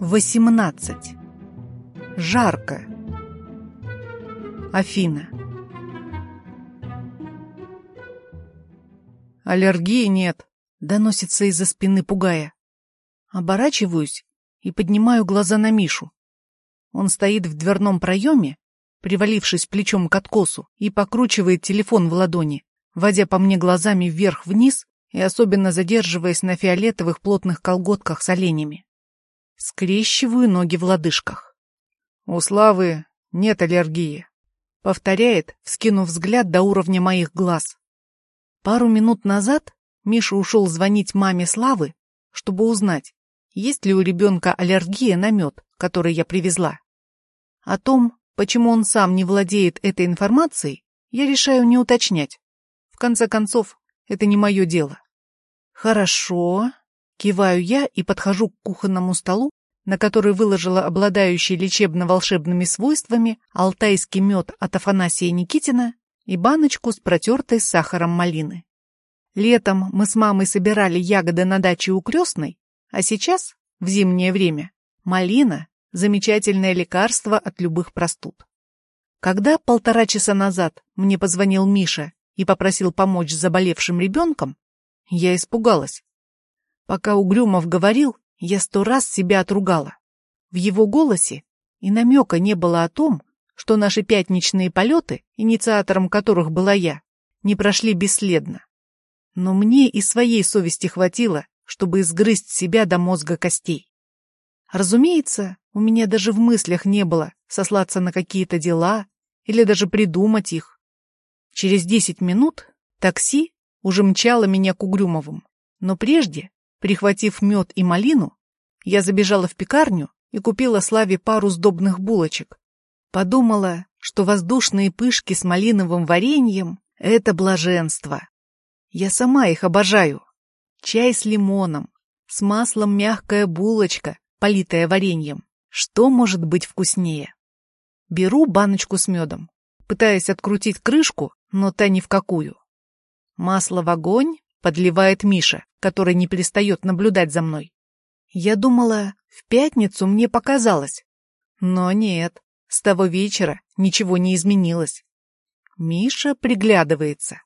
18. Жарко. Афина. Аллергии нет, доносится из-за спины пугая. Оборачиваюсь и поднимаю глаза на Мишу. Он стоит в дверном проеме, привалившись плечом к откосу, и покручивает телефон в ладони, водя по мне глазами вверх-вниз и особенно задерживаясь на фиолетовых плотных колготках с оленями. Скрещиваю ноги в лодыжках. У Славы нет аллергии. Повторяет, вскинув взгляд до уровня моих глаз. Пару минут назад Миша ушел звонить маме Славы, чтобы узнать, есть ли у ребенка аллергия на мед, который я привезла. О том, почему он сам не владеет этой информацией, я решаю не уточнять. В конце концов, это не мое дело. Хорошо, Киваю я и подхожу к кухонному столу, на который выложила обладающий лечебно-волшебными свойствами алтайский мед от Афанасия Никитина и баночку с протертой сахаром малины. Летом мы с мамой собирали ягоды на даче у крестной, а сейчас, в зимнее время, малина – замечательное лекарство от любых простуд. Когда полтора часа назад мне позвонил Миша и попросил помочь заболевшим ребенком, я испугалась. Пока Угрюмов говорил, я сто раз себя отругала. В его голосе и намека не было о том, что наши пятничные полеты, инициатором которых была я, не прошли бесследно. Но мне и своей совести хватило, чтобы изгрызть себя до мозга костей. Разумеется, у меня даже в мыслях не было сослаться на какие-то дела или даже придумать их. Через десять минут такси уже мчало меня к Угрюмовым, но прежде Прихватив мед и малину, я забежала в пекарню и купила Славе пару сдобных булочек. Подумала, что воздушные пышки с малиновым вареньем — это блаженство. Я сама их обожаю. Чай с лимоном, с маслом мягкая булочка, политая вареньем. Что может быть вкуснее? Беру баночку с медом, пытаясь открутить крышку, но та ни в какую. Масло в огонь, подливает Миша, который не перестает наблюдать за мной. Я думала, в пятницу мне показалось. Но нет, с того вечера ничего не изменилось. Миша приглядывается.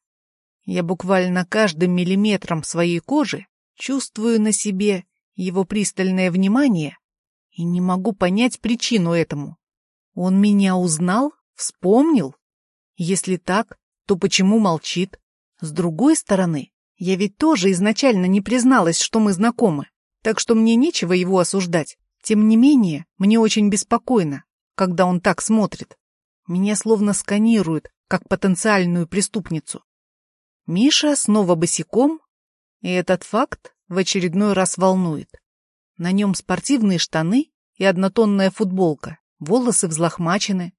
Я буквально каждым миллиметром своей кожи чувствую на себе его пристальное внимание и не могу понять причину этому. Он меня узнал? Вспомнил? Если так, то почему молчит? С другой стороны, я ведь тоже изначально не призналась, что мы знакомы, так что мне нечего его осуждать. Тем не менее, мне очень беспокойно, когда он так смотрит. Меня словно сканируют, как потенциальную преступницу. Миша снова босиком, и этот факт в очередной раз волнует. На нем спортивные штаны и однотонная футболка, волосы взлохмачены.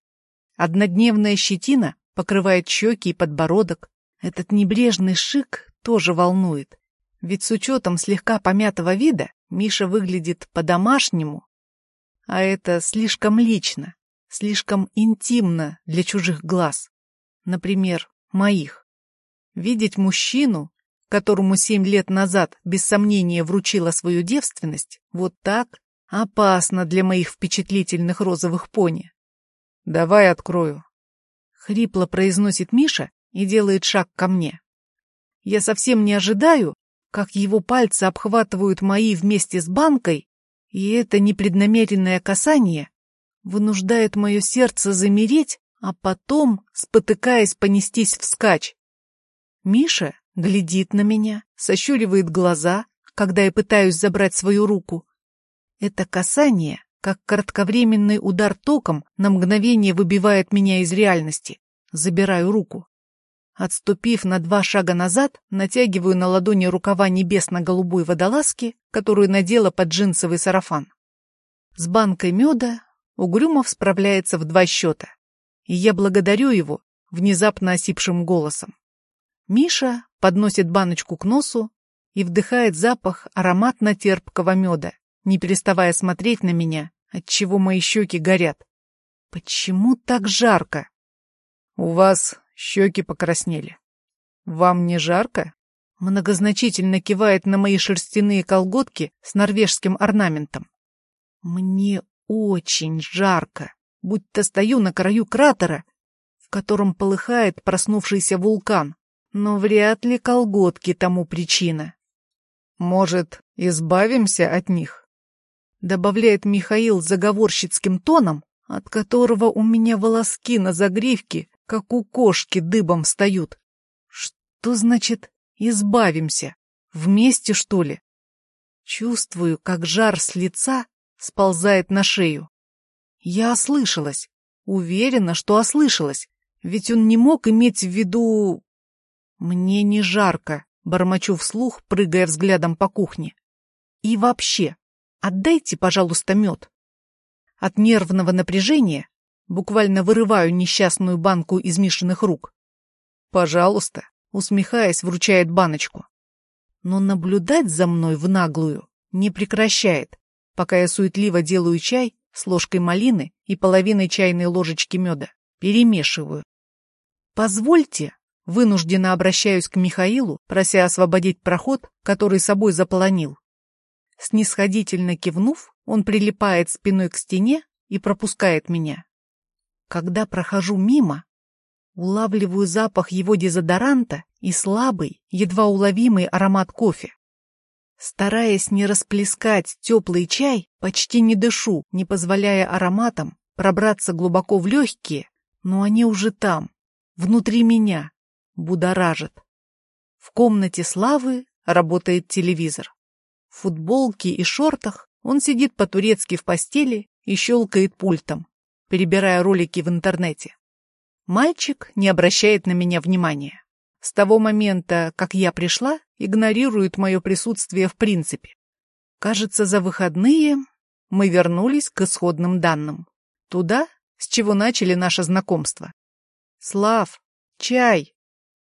Однодневная щетина покрывает щеки и подбородок. Этот небрежный шик тоже волнует. Ведь с учетом слегка помятого вида Миша выглядит по-домашнему, а это слишком лично, слишком интимно для чужих глаз. Например, моих. Видеть мужчину, которому семь лет назад без сомнения вручила свою девственность, вот так опасно для моих впечатлительных розовых пони. «Давай открою», — хрипло произносит Миша и делает шаг ко мне. Я совсем не ожидаю, как его пальцы обхватывают мои вместе с банкой, и это непреднамеренное касание вынуждает мое сердце замереть, а потом, спотыкаясь, понестись вскачь. Миша глядит на меня, сощуривает глаза, когда я пытаюсь забрать свою руку. Это касание, как кратковременный удар током, на мгновение выбивает меня из реальности. Забираю руку. Отступив на два шага назад, натягиваю на ладони рукава небесно-голубой водолазки, которую надела под джинсовый сарафан. С банкой меда Угрюмов справляется в два счета, и я благодарю его внезапно осипшим голосом. Миша подносит баночку к носу и вдыхает запах ароматно-терпкого меда, не переставая смотреть на меня, отчего мои щеки горят. Почему так жарко? — У вас Щеки покраснели. «Вам не жарко?» Многозначительно кивает на мои шерстяные колготки с норвежским орнаментом. Мне очень жарко, будто стою на краю кратера, в котором полыхает проснувшийся вулкан, но вряд ли колготки тому причина. Может, избавимся от них? Добавляет Михаил заговорщицким тоном, от которого у меня волоски на загривке, как у кошки, дыбом встают. Что значит «избавимся»? Вместе, что ли? Чувствую, как жар с лица сползает на шею. Я ослышалась. Уверена, что ослышалась. Ведь он не мог иметь в виду... Мне не жарко, бормочу вслух, прыгая взглядом по кухне. И вообще, отдайте, пожалуйста, мед. От нервного напряжения буквально вырываю несчастную банку из Мишиных рук. Пожалуйста, усмехаясь, вручает баночку. Но наблюдать за мной в наглую не прекращает, пока я суетливо делаю чай с ложкой малины и половиной чайной ложечки меда. Перемешиваю. «Позвольте», — вынужденно обращаюсь к Михаилу, прося освободить проход, который собой заполонил. Снисходительно кивнув, он прилипает спиной к стене и пропускает меня. Когда прохожу мимо, улавливаю запах его дезодоранта и слабый, едва уловимый аромат кофе. Стараясь не расплескать теплый чай, почти не дышу, не позволяя ароматам пробраться глубоко в легкие, но они уже там, внутри меня, будоражат. В комнате Славы работает телевизор. В футболке и шортах он сидит по-турецки в постели и щелкает пультом, перебирая ролики в интернете. Мальчик не обращает на меня внимания. С того момента, как я пришла, игнорирует мое присутствие в принципе. Кажется, за выходные мы вернулись к исходным данным. Туда, с чего начали наше знакомство. Слав, чай.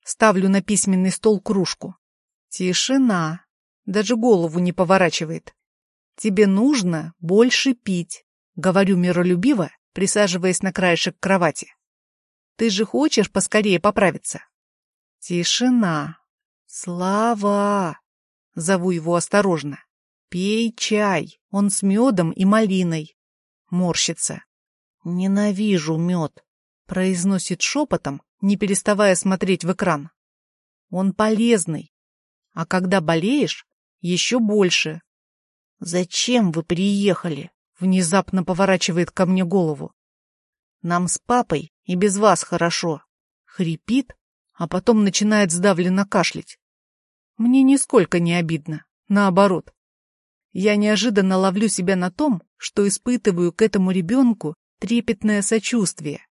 Ставлю на письменный стол кружку. Тишина. Даже голову не поворачивает. Тебе нужно больше пить, говорю миролюбиво, присаживаясь на краешек кровати. Ты же хочешь поскорее поправиться? Тишина. «Слава!» — зову его осторожно. «Пей чай, он с медом и малиной». Морщится. «Ненавижу мед», — произносит шепотом, не переставая смотреть в экран. «Он полезный, а когда болеешь, еще больше». «Зачем вы приехали?» — внезапно поворачивает ко мне голову. «Нам с папой и без вас хорошо», — хрипит, а потом начинает сдавленно кашлять. Мне нисколько не обидно, наоборот. Я неожиданно ловлю себя на том, что испытываю к этому ребенку трепетное сочувствие.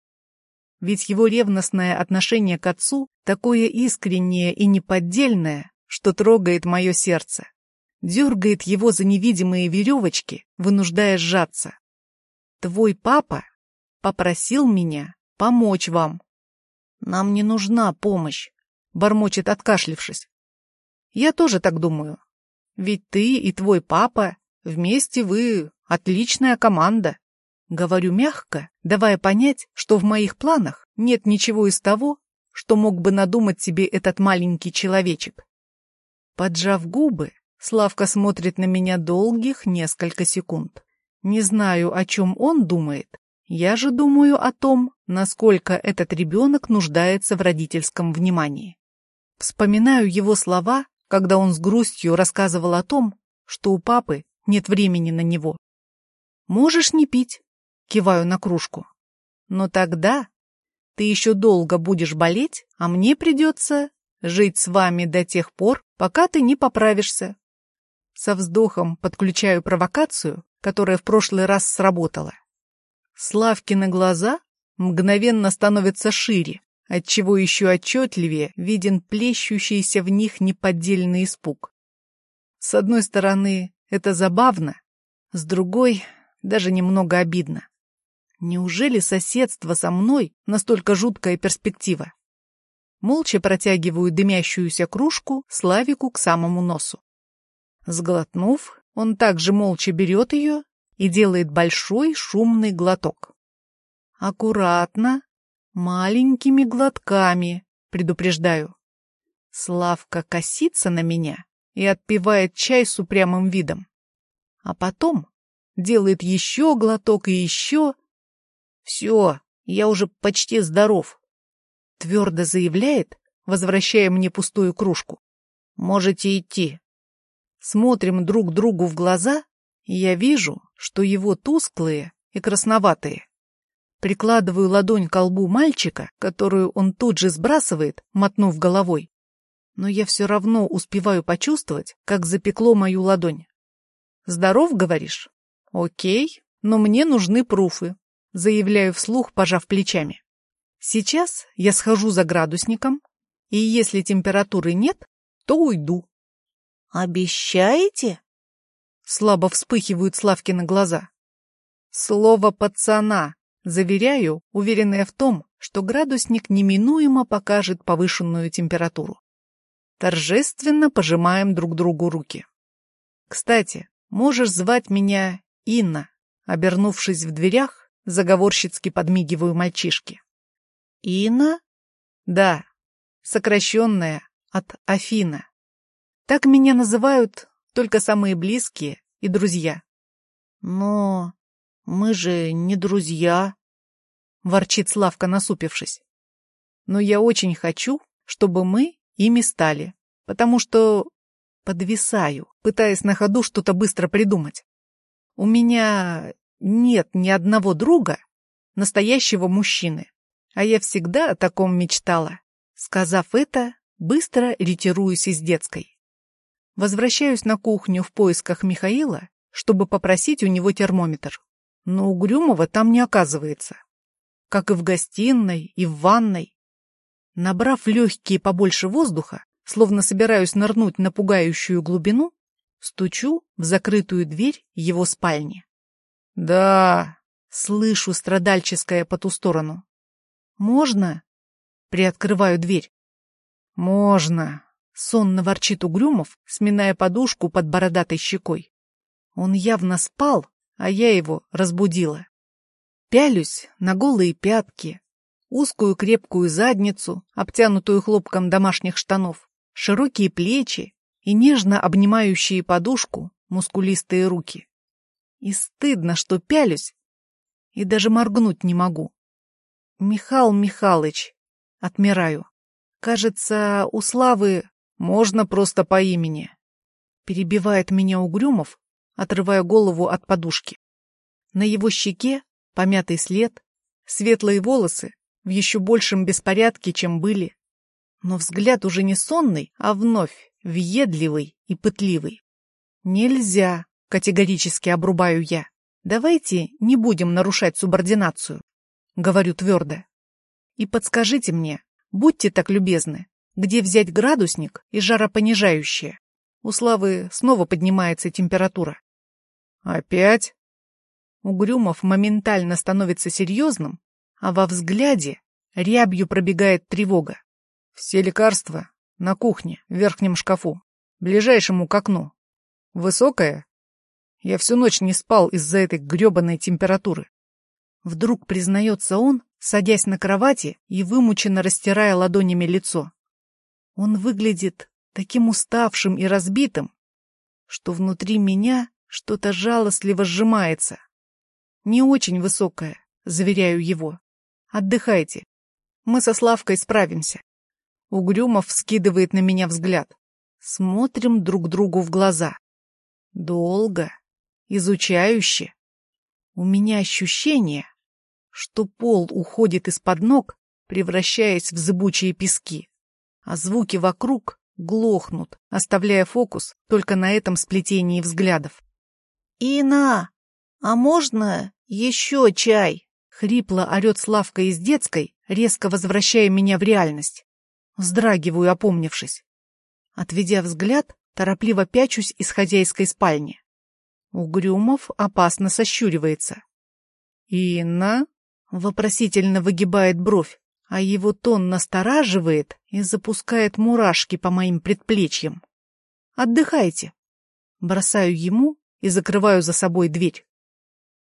Ведь его ревностное отношение к отцу такое искреннее и неподдельное, что трогает мое сердце. Дергает его за невидимые веревочки, вынуждая сжаться. Твой папа попросил меня помочь вам. Нам не нужна помощь, бормочет откашлившись. Я тоже так думаю. Ведь ты и твой папа, вместе вы отличная команда. Говорю мягко, давая понять, что в моих планах нет ничего из того, что мог бы надумать себе этот маленький человечек. Поджав губы, Славка смотрит на меня долгих несколько секунд. Не знаю, о чем он думает. Я же думаю о том, насколько этот ребенок нуждается в родительском внимании. Вспоминаю его слова когда он с грустью рассказывал о том, что у папы нет времени на него. «Можешь не пить», — киваю на кружку. «Но тогда ты еще долго будешь болеть, а мне придется жить с вами до тех пор, пока ты не поправишься». Со вздохом подключаю провокацию, которая в прошлый раз сработала. Славкины глаза мгновенно становятся шире, отчего еще отчетливее виден плещущийся в них неподдельный испуг. С одной стороны, это забавно, с другой — даже немного обидно. Неужели соседство со мной настолько жуткая перспектива? Молча протягиваю дымящуюся кружку Славику к самому носу. Сглотнув, он также молча берет ее и делает большой шумный глоток. Аккуратно, Маленькими глотками, предупреждаю. Славка косится на меня и отпивает чай с упрямым видом. А потом делает еще глоток и еще. Все, я уже почти здоров. Твердо заявляет, возвращая мне пустую кружку. Можете идти. Смотрим друг другу в глаза, и я вижу, что его тусклые и красноватые. Прикладываю ладонь к колбу мальчика, которую он тут же сбрасывает, мотнув головой. Но я все равно успеваю почувствовать, как запекло мою ладонь. «Здоров, говоришь?» «Окей, но мне нужны пруфы», — заявляю вслух, пожав плечами. «Сейчас я схожу за градусником, и если температуры нет, то уйду». «Обещаете?» Слабо вспыхивают Славкины глаза. «Слово пацана», Заверяю, уверенная в том, что градусник неминуемо покажет повышенную температуру. Торжественно пожимаем друг другу руки. Кстати, можешь звать меня Инна, обернувшись в дверях, заговорщицки подмигиваю мальчишке. Инна? Да, сокращенная от Афина. Так меня называют только самые близкие и друзья. Но мы же не друзья ворчит Славка, насупившись. Но я очень хочу, чтобы мы ими стали, потому что подвисаю, пытаясь на ходу что-то быстро придумать. У меня нет ни одного друга, настоящего мужчины, а я всегда о таком мечтала. Сказав это, быстро ретируюсь из детской. Возвращаюсь на кухню в поисках Михаила, чтобы попросить у него термометр. Но Угрюмова там не оказывается как и в гостиной, и в ванной. Набрав легкие побольше воздуха, словно собираюсь нырнуть на пугающую глубину, стучу в закрытую дверь его спальни. «Да», — слышу страдальческое по ту сторону. «Можно?» — приоткрываю дверь. «Можно», — сонно ворчит Угрюмов, сминая подушку под бородатой щекой. Он явно спал, а я его разбудила. Пялюсь на голые пятки, узкую крепкую задницу, обтянутую хлопком домашних штанов, широкие плечи и нежно обнимающие подушку мускулистые руки. И стыдно, что пялюсь, и даже моргнуть не могу. Михал Михалыч, отмираю. Кажется, у Славы можно просто по имени. Перебивает меня Угрюмов, отрывая голову от подушки. На его щеке помятый след, светлые волосы в еще большем беспорядке, чем были. Но взгляд уже не сонный, а вновь въедливый и пытливый. Нельзя, категорически обрубаю я. Давайте не будем нарушать субординацию, говорю твердо. И подскажите мне, будьте так любезны, где взять градусник и жаропонижающее? У Славы снова поднимается температура. Опять? Угрюмов моментально становится серьезным, а во взгляде рябью пробегает тревога. Все лекарства на кухне, в верхнем шкафу, ближайшему к окну. Высокая? Я всю ночь не спал из-за этой гребаной температуры. Вдруг признается он, садясь на кровати и вымученно растирая ладонями лицо. Он выглядит таким уставшим и разбитым, что внутри меня что-то жалостливо сжимается. Не очень высокая, заверяю его. Отдыхайте. Мы со Славкой справимся. Угрюмов скидывает на меня взгляд. Смотрим друг другу в глаза. Долго, изучающе. У меня ощущение, что пол уходит из-под ног, превращаясь в зыбучие пески, а звуки вокруг глохнут, оставляя фокус только на этом сплетении взглядов. «Ина, а можно «Еще чай!» — хрипло орет Славка из детской, резко возвращая меня в реальность. Вздрагиваю, опомнившись. Отведя взгляд, торопливо пячусь из хозяйской спальни. Угрюмов опасно сощуривается. «Инна?» — вопросительно выгибает бровь, а его тон настораживает и запускает мурашки по моим предплечьям. «Отдыхайте!» Бросаю ему и закрываю за собой дверь.